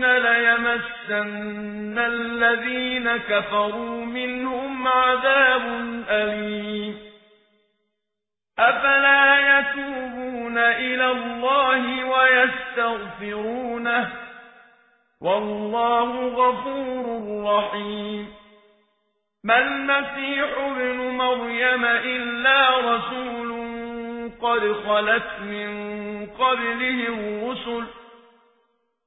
يقولون ليمسن الذين كفروا منهم عذاب أليم أفلا يتوبون إلى الله ويستغفرونه والله غفور رحيم ما المسيح ابن مريم إلا رسول قد خلت من قبله الرسل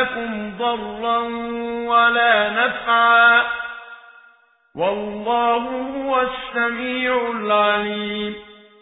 لكم ضرا ولا نفعا والله هو السميع العليم